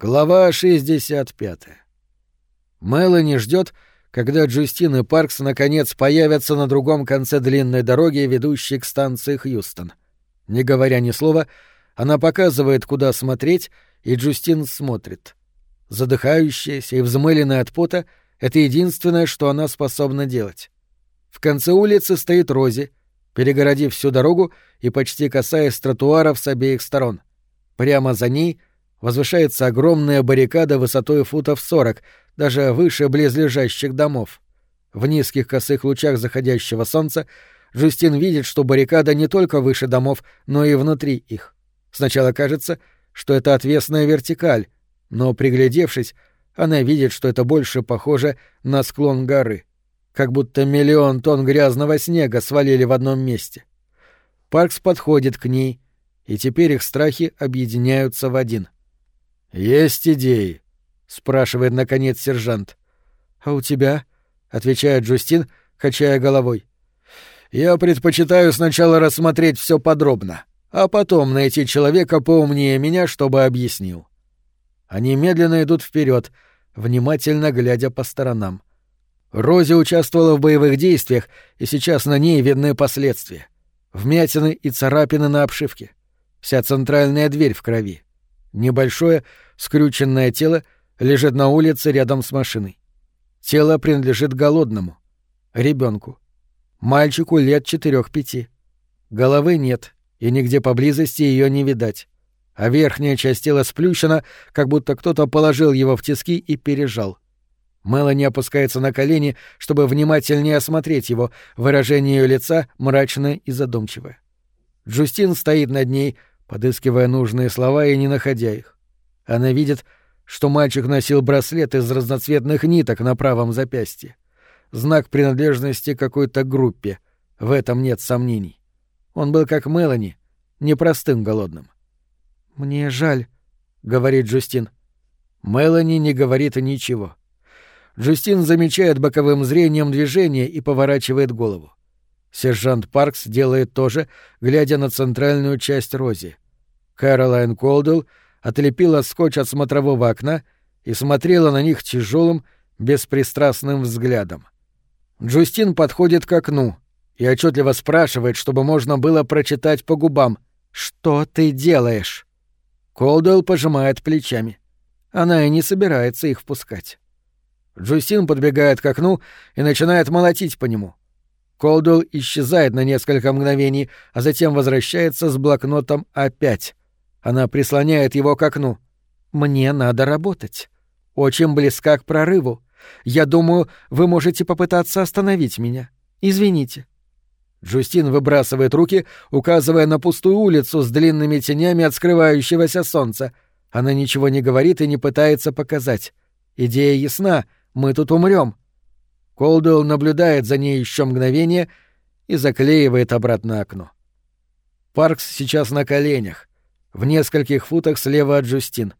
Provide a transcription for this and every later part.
Глава 65. Мелани ждет, когда Джустин и Паркс наконец появятся на другом конце длинной дороги, ведущей к станции Хьюстон. Не говоря ни слова, она показывает, куда смотреть, и Джустин смотрит. Задыхающаяся и взмыленная от пота — это единственное, что она способна делать. В конце улицы стоит Рози, перегородив всю дорогу и почти касаясь тротуаров с обеих сторон. Прямо за ней — возвышается огромная баррикада высотой футов сорок, даже выше близлежащих домов. В низких косых лучах заходящего солнца Жустин видит, что баррикада не только выше домов, но и внутри их. Сначала кажется, что это отвесная вертикаль, но, приглядевшись, она видит, что это больше похоже на склон горы, как будто миллион тонн грязного снега свалили в одном месте. Паркс подходит к ней, и теперь их страхи объединяются в один — «Есть идеи?» — спрашивает, наконец, сержант. «А у тебя?» — отвечает Джустин, качая головой. «Я предпочитаю сначала рассмотреть все подробно, а потом найти человека поумнее меня, чтобы объяснил». Они медленно идут вперед, внимательно глядя по сторонам. Рози участвовала в боевых действиях, и сейчас на ней видны последствия. Вмятины и царапины на обшивке. Вся центральная дверь в крови. Небольшое, скрюченное тело лежит на улице рядом с машиной. Тело принадлежит голодному. ребенку, Мальчику лет четырех-пяти. Головы нет, и нигде поблизости ее не видать. А верхняя часть тела сплющена, как будто кто-то положил его в тиски и пережал. Мелани опускается на колени, чтобы внимательнее осмотреть его, выражение ее лица мрачное и задумчивое. Джустин стоит над ней, подыскивая нужные слова и не находя их. Она видит, что мальчик носил браслет из разноцветных ниток на правом запястье. Знак принадлежности какой-то группе. В этом нет сомнений. Он был как Мелани, непростым голодным. «Мне жаль», — говорит Джустин. Мелани не говорит ничего. Джустин замечает боковым зрением движение и поворачивает голову. Сержант Паркс делает то же, глядя на центральную часть Рози. Кэролайн Колдуэлл отлепила скотч от смотрового окна и смотрела на них тяжелым, беспристрастным взглядом. Джустин подходит к окну и отчетливо спрашивает, чтобы можно было прочитать по губам «Что ты делаешь?». Колдуэлл пожимает плечами. Она и не собирается их впускать. Джустин подбегает к окну и начинает молотить по нему. Колдуэлл исчезает на несколько мгновений, а затем возвращается с блокнотом опять. Она прислоняет его к окну. «Мне надо работать. Очень близка к прорыву. Я думаю, вы можете попытаться остановить меня. Извините». Джустин выбрасывает руки, указывая на пустую улицу с длинными тенями от скрывающегося солнца. Она ничего не говорит и не пытается показать. Идея ясна — мы тут умрем. Колдуэлл наблюдает за ней еще мгновение и заклеивает обратно окно. Паркс сейчас на коленях, в нескольких футах слева от Джустин.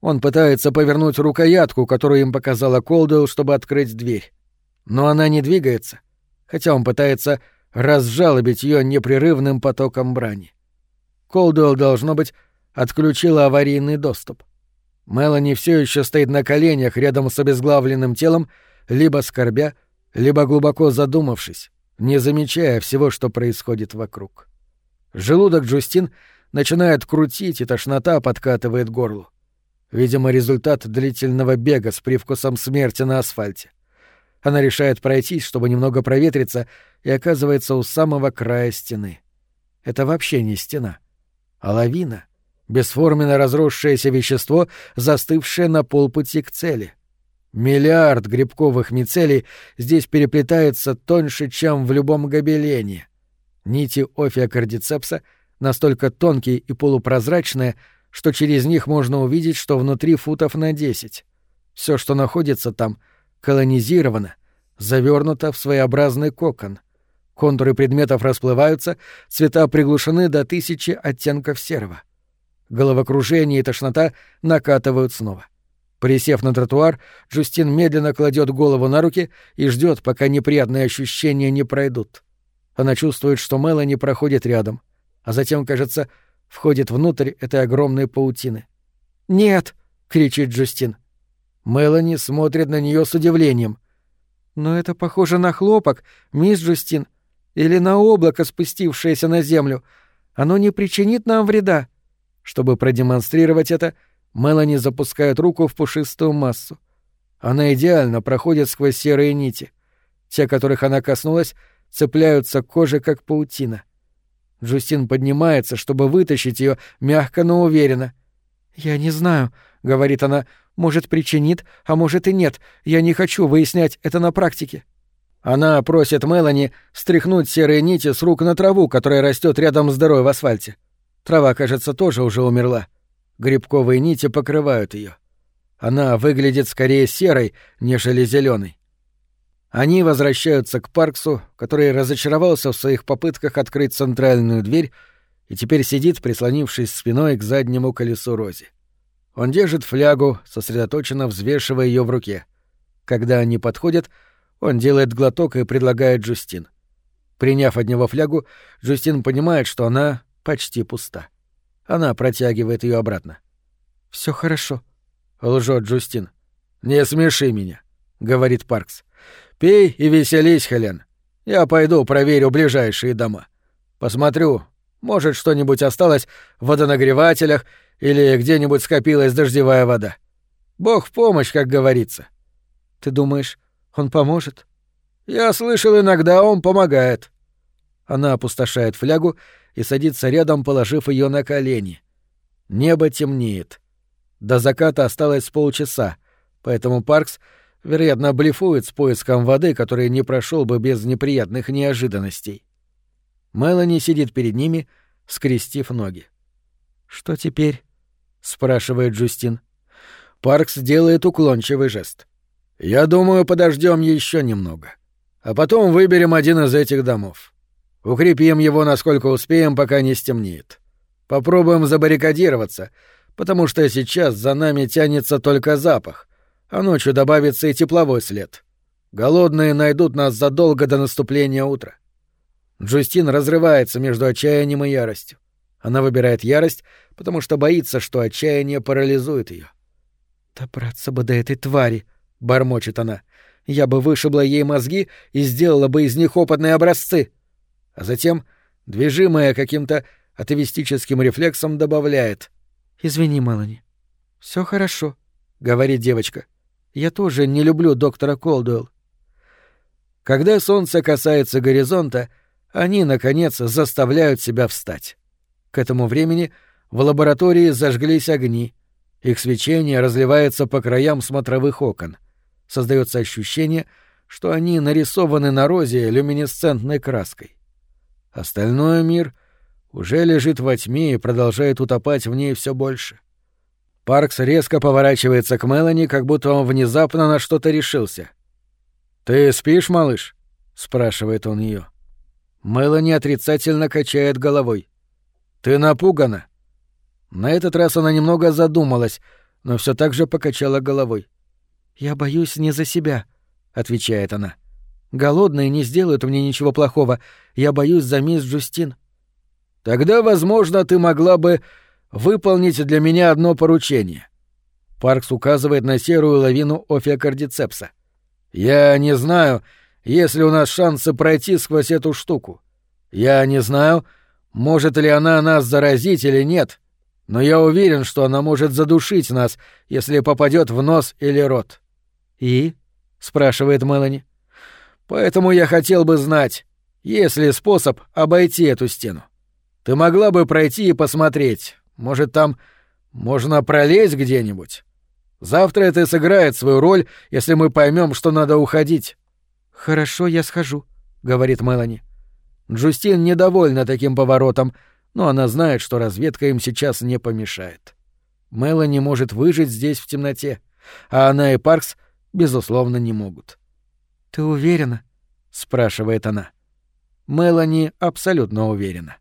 Он пытается повернуть рукоятку, которую им показала Колдуэлл, чтобы открыть дверь. Но она не двигается, хотя он пытается разжалобить ее непрерывным потоком брани. Колдуэлл, должно быть, отключила аварийный доступ. Мелани все еще стоит на коленях рядом с обезглавленным телом либо скорбя, либо глубоко задумавшись, не замечая всего, что происходит вокруг. Желудок Джустин начинает крутить, и тошнота подкатывает горлу. Видимо, результат длительного бега с привкусом смерти на асфальте. Она решает пройтись, чтобы немного проветриться, и оказывается у самого края стены. Это вообще не стена, а лавина — бесформенно разросшееся вещество, застывшее на полпути к цели. Миллиард грибковых мицелий здесь переплетается тоньше, чем в любом гобелене. Нити офиокардицепса настолько тонкие и полупрозрачные, что через них можно увидеть, что внутри футов на десять. Все, что находится там, колонизировано, завернуто в своеобразный кокон. Контуры предметов расплываются, цвета приглушены до тысячи оттенков серого. Головокружение и тошнота накатывают снова. — Присев на тротуар, Джустин медленно кладет голову на руки и ждет, пока неприятные ощущения не пройдут. Она чувствует, что Мелани проходит рядом, а затем, кажется, входит внутрь этой огромной паутины. «Нет!» — кричит Джустин. Мелани смотрит на нее с удивлением. «Но это похоже на хлопок, мисс Джустин, или на облако, спустившееся на землю. Оно не причинит нам вреда». Чтобы продемонстрировать это, Мелани запускает руку в пушистую массу. Она идеально проходит сквозь серые нити. Те, которых она коснулась, цепляются к коже, как паутина. Джустин поднимается, чтобы вытащить ее мягко, но уверенно. «Я не знаю», — говорит она, — «может, причинит, а может и нет. Я не хочу выяснять это на практике». Она просит Мелани стряхнуть серые нити с рук на траву, которая растет рядом с дырой в асфальте. Трава, кажется, тоже уже умерла. Грибковые нити покрывают ее. Она выглядит скорее серой, нежели зеленой. Они возвращаются к Парксу, который разочаровался в своих попытках открыть центральную дверь и теперь сидит, прислонившись спиной к заднему колесу Рози. Он держит флягу, сосредоточенно взвешивая ее в руке. Когда они подходят, он делает глоток и предлагает Джустин. Приняв от него флягу, Джустин понимает, что она почти пуста. Она протягивает ее обратно. Все хорошо, лжет Джустин. Не смеши меня, говорит Паркс. Пей и веселись, Хелен. Я пойду проверю ближайшие дома. Посмотрю, может, что-нибудь осталось в водонагревателях или где-нибудь скопилась дождевая вода. Бог в помощь, как говорится. Ты думаешь, он поможет? Я слышал, иногда он помогает. Она опустошает флягу и садится рядом, положив ее на колени. Небо темнеет. До заката осталось полчаса, поэтому Паркс — Вероятно, блефует с поиском воды, который не прошел бы без неприятных неожиданностей. Мелани сидит перед ними, скрестив ноги. «Что теперь?» — спрашивает Джустин. Паркс делает уклончивый жест. «Я думаю, подождем еще немного. А потом выберем один из этих домов. Укрепим его, насколько успеем, пока не стемнеет. Попробуем забаррикадироваться, потому что сейчас за нами тянется только запах, а ночью добавится и тепловой след. Голодные найдут нас задолго до наступления утра. Джустин разрывается между отчаянием и яростью. Она выбирает ярость, потому что боится, что отчаяние парализует ее. «Добраться бы до этой твари», — бормочет она. «Я бы вышибла ей мозги и сделала бы из них опытные образцы». А затем, движимая каким-то атовистическим рефлексом, добавляет. «Извини, Мелани. Все хорошо», — говорит девочка. Я тоже не люблю доктора Колдуэлл. Когда солнце касается горизонта, они, наконец, заставляют себя встать. К этому времени в лаборатории зажглись огни. Их свечение разливается по краям смотровых окон. Создается ощущение, что они нарисованы на розе люминесцентной краской. Остальной мир уже лежит во тьме и продолжает утопать в ней все больше. Паркс резко поворачивается к Мелани, как будто он внезапно на что-то решился. «Ты спишь, малыш?» — спрашивает он ее. Мелани отрицательно качает головой. «Ты напугана?» На этот раз она немного задумалась, но все так же покачала головой. «Я боюсь не за себя», — отвечает она. «Голодные не сделают мне ничего плохого. Я боюсь за мисс Джустин». «Тогда, возможно, ты могла бы выполнить для меня одно поручение. Паркс указывает на серую лавину офиокардицепса. Я не знаю, есть ли у нас шансы пройти сквозь эту штуку. Я не знаю, может ли она нас заразить или нет, но я уверен, что она может задушить нас, если попадет в нос или рот. И? спрашивает Мелани. Поэтому я хотел бы знать, есть ли способ обойти эту стену. Ты могла бы пройти и посмотреть, может, там можно пролезть где-нибудь? Завтра это сыграет свою роль, если мы поймем, что надо уходить. Хорошо, я схожу, говорит Мелани. Джустин недовольна таким поворотом, но она знает, что разведка им сейчас не помешает. Мелани может выжить здесь в темноте, а она и Паркс, безусловно, не могут. Ты уверена? спрашивает она. Мелани абсолютно уверена.